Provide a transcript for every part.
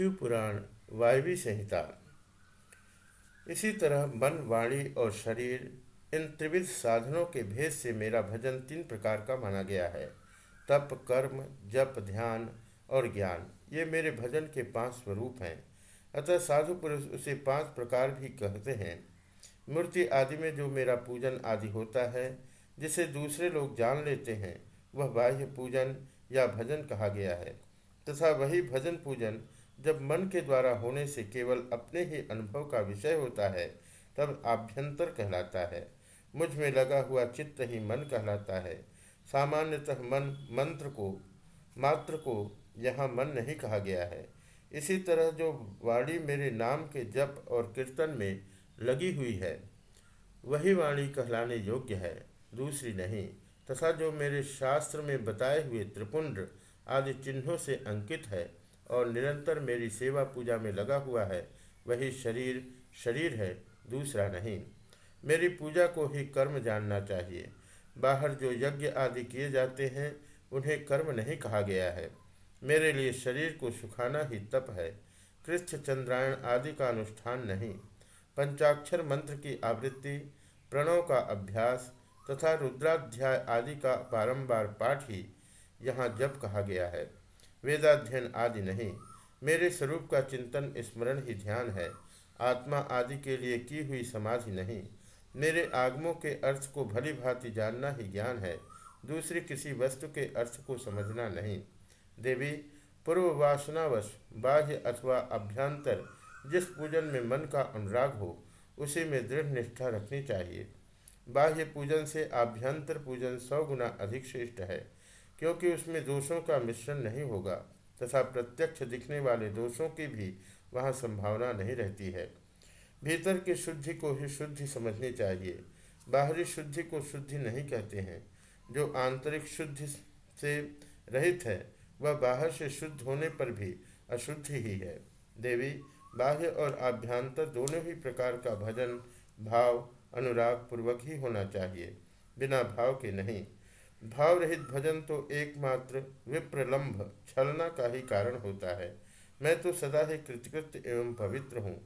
शिव पुराण, वायवी संहिता। इसी तरह मन, वाणी और शरीर, इन त्रिविध साधनों के भेद से मेरा भजन तीन प्रकार का माना गया है। तप, कर्म, जप, ध्यान और ज्ञान, ये मेरे भजन के पाँच स्वरूप हैं। अतः साधु पुरुष उसे पाँच प्रकार भी कहते हैं। मूर्ति आदि में जो मेरा पूजन आदि होता है, जिसे दूसरे लोग जान लेते हैं, वह बाह्य पूजन या भजन कहा गया है। तथा वही भजन पूजन जब मन के द्वारा होने से केवल अपने ही अनुभव का विषय होता है, तब आभ्यंतर कहलाता है। मुझमें लगा हुआ चित्त ही मन कहलाता है। सामान्यतः मन मंत्र को, मात्र को यहाँ मन नहीं कहा गया है। इसी तरह जो वाणी मेरे नाम के जप और कीर्तन में लगी हुई है, वही वाणी कहलाने योग्य है। दूसरी नहीं, तथा जो मेरे शास्त्र में बताए हुए त्रिपुंड आदि चिन्हों से अंकित है और निरंतर मेरी सेवा पूजा में लगा हुआ है, वही शरीर शरीर है, दूसरा नहीं। मेरी पूजा को ही कर्म जानना चाहिए। बाहर जो यज्ञ आदि किए जाते हैं, उन्हें कर्म नहीं कहा गया है। मेरे लिए शरीर को सुखाना ही तप है। कृष्ण चंद्रायण आदि का अनुष्ठान नहीं। पंचाक्षर मंत्र की आवृत्ति, प्रणव का अभ्यास तथा रुद्राध्याय आदि का बारंबार पाठ ही यहाँ जप कहा गया है। वेदाध्ययन आदि नहीं। मेरे स्वरूप का चिंतन, स्मरण ही ध्यान है। आत्मा आदि के लिए की हुई समाधि नहीं। मेरे आगमों के अर्थ को भली भांति जानना ही ज्ञान है। दूसरी किसी वस्तु के अर्थ को समझना नहीं। देवी पूर्व वासनावश बाह्य अथवा अभ्यंतर जिस पूजन में मन का अनुराग हो, उसी में दृढ़ निष्ठा रखनी चाहिए। बाह्य पूजन से आभ्यंतर पूजन सौ गुना अधिक श्रेष्ठ है। क्योंकि उसमें दोषों का मिश्रण नहीं होगा तथा प्रत्यक्ष दिखने वाले दोषों की भी वहाँ संभावना नहीं रहती है। भीतर की शुद्धि को ही शुद्धि समझनी चाहिए। बाहरी शुद्धि को शुद्धि नहीं कहते हैं। जो आंतरिक शुद्धि से रहित है, वह बाहर से शुद्ध होने पर भी अशुद्धि ही है। देवी, बाह्य और आभ्यंतर दोनों ही प्रकार का भजन, भाव, अनुराग पूर्वक ही होना चाहिए, बिना भाव के नहीं। भाव रहित भजन तो एकमात्र विप्रलंभ, छलना का ही कारण होता है। मैं तो सदा ही कृतकृत एवं पवित्र हूँ।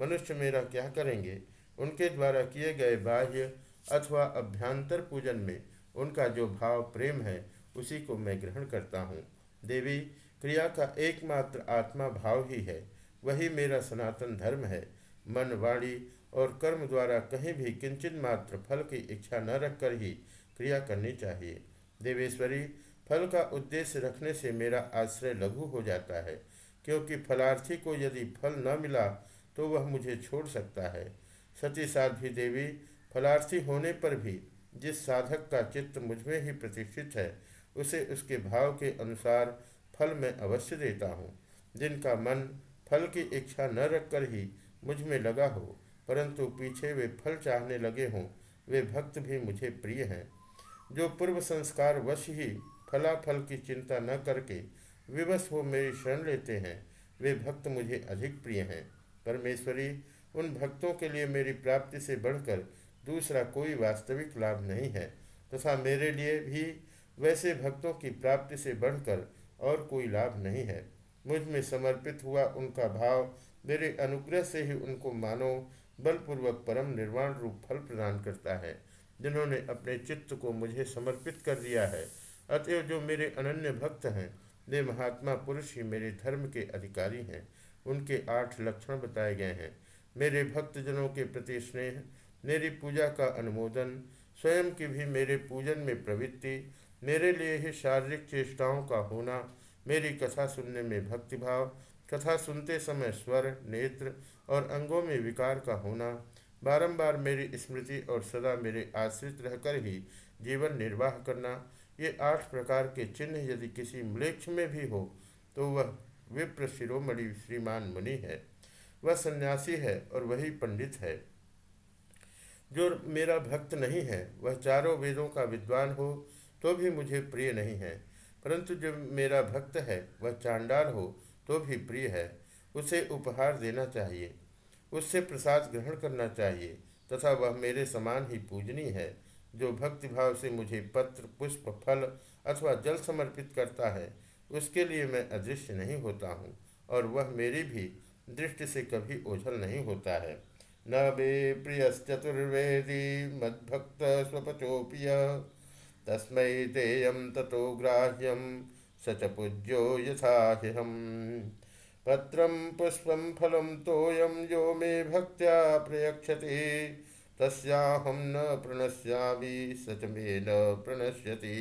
मनुष्य मेरा क्या करेंगे? उनके द्वारा किए गए बाह्य अथवा अभ्यंतर पूजन में उनका जो भाव प्रेम है, उसी को मैं ग्रहण करता हूँ। देवी, क्रिया का एकमात्र आत्मा भाव ही है। वही मेरा सनातन धर्म है। मन, वाणी और कर्म द्वारा कहीं भी किंचन मात्र फल की इच्छा न रखकर ही क्रिया करनी चाहिए। देवेश्वरी, फल का उद्देश्य रखने से मेरा आश्रय लघु हो जाता है, क्योंकि फलार्थी को यदि फल न मिला तो वह मुझे छोड़ सकता है। सती साध्वी देवी, फलार्थी होने पर भी जिस साधक का चित्त मुझमें ही प्रतिष्ठित है, उसे उसके भाव के अनुसार फल मैं अवश्य देता हूँ। जिनका मन फल की इच्छा न रखकर ही मुझमें लगा हो, परंतु पीछे वे फल चाहने लगे हों, वे भक्त भी मुझे प्रिय हैं। जो पूर्व संस्कार वश ही फलाफल की चिंता न करके विवश हो मेरी शरण लेते हैं, वे भक्त मुझे अधिक प्रिय हैं। परमेश्वरी, उन भक्तों के लिए मेरी प्राप्ति से बढ़कर दूसरा कोई वास्तविक लाभ नहीं है, तथा मेरे लिए भी वैसे भक्तों की प्राप्ति से बढ़कर और कोई लाभ नहीं है। मुझमें समर्पित हुआ उनका भाव मेरे अनुग्रह से ही उनको मानो बलपूर्वक परम निर्वाण रूप फल प्रदान करता है। जिन्होंने अपने चित्त को मुझे समर्पित कर दिया है, अतएव जो मेरे अनन्य भक्त हैं, वे महात्मा पुरुष ही मेरे धर्म के अधिकारी हैं। उनके आठ लक्षण बताए गए हैं। मेरे भक्तजनों के प्रति स्नेह, मेरी पूजा का अनुमोदन, स्वयं की भी मेरे पूजन में प्रवृत्ति, मेरे लिए ही शारीरिक चेष्टाओं का होना, मेरी कथा सुनने में भक्तिभाव, कथा सुनते समय स्वर, नेत्र और अंगों में विकार का होना बारंबार मेरी स्मृति और सदा मेरे आश्रित रहकर ही जीवन निर्वाह करना, ये आठ प्रकार के चिन्ह यदि किसी मलेक्ष में भी हो तो वह विप्र शिरोमणि श्रीमान मुनि है। वह सन्यासी है और वही पंडित है। जो मेरा भक्त नहीं है, वह चारों वेदों का विद्वान हो तो भी मुझे प्रिय नहीं है। परंतु जो मेरा भक्त है, वह चांडाल हो तो भी प्रिय है। उसे उपहार देना चाहिए। उससे प्रसाद ग्रहण करना चाहिए, तथा वह मेरे समान ही पूजनीय है, जो भक्तिभाव से मुझे पत्र, पुष्प, फल अथवा जल समर्पित करता है, उसके लिए मैं अदृश्य नहीं होता हूँ, और वह मेरी भी दृष्टि से कभी ओझल नहीं होता है। न वे प्रियश्चतुर्वेदी मद्भक्त स्वपचोप्य, तस्म देयम तथो ग्राह्यम सच पूज्यो यथाह्यहम। पत्रम पुष्प फलम तोयम यो मे भक्त्या प्रयक्षति तस्याहम न प्रणश्यामि स च मे न प्रणश्यति।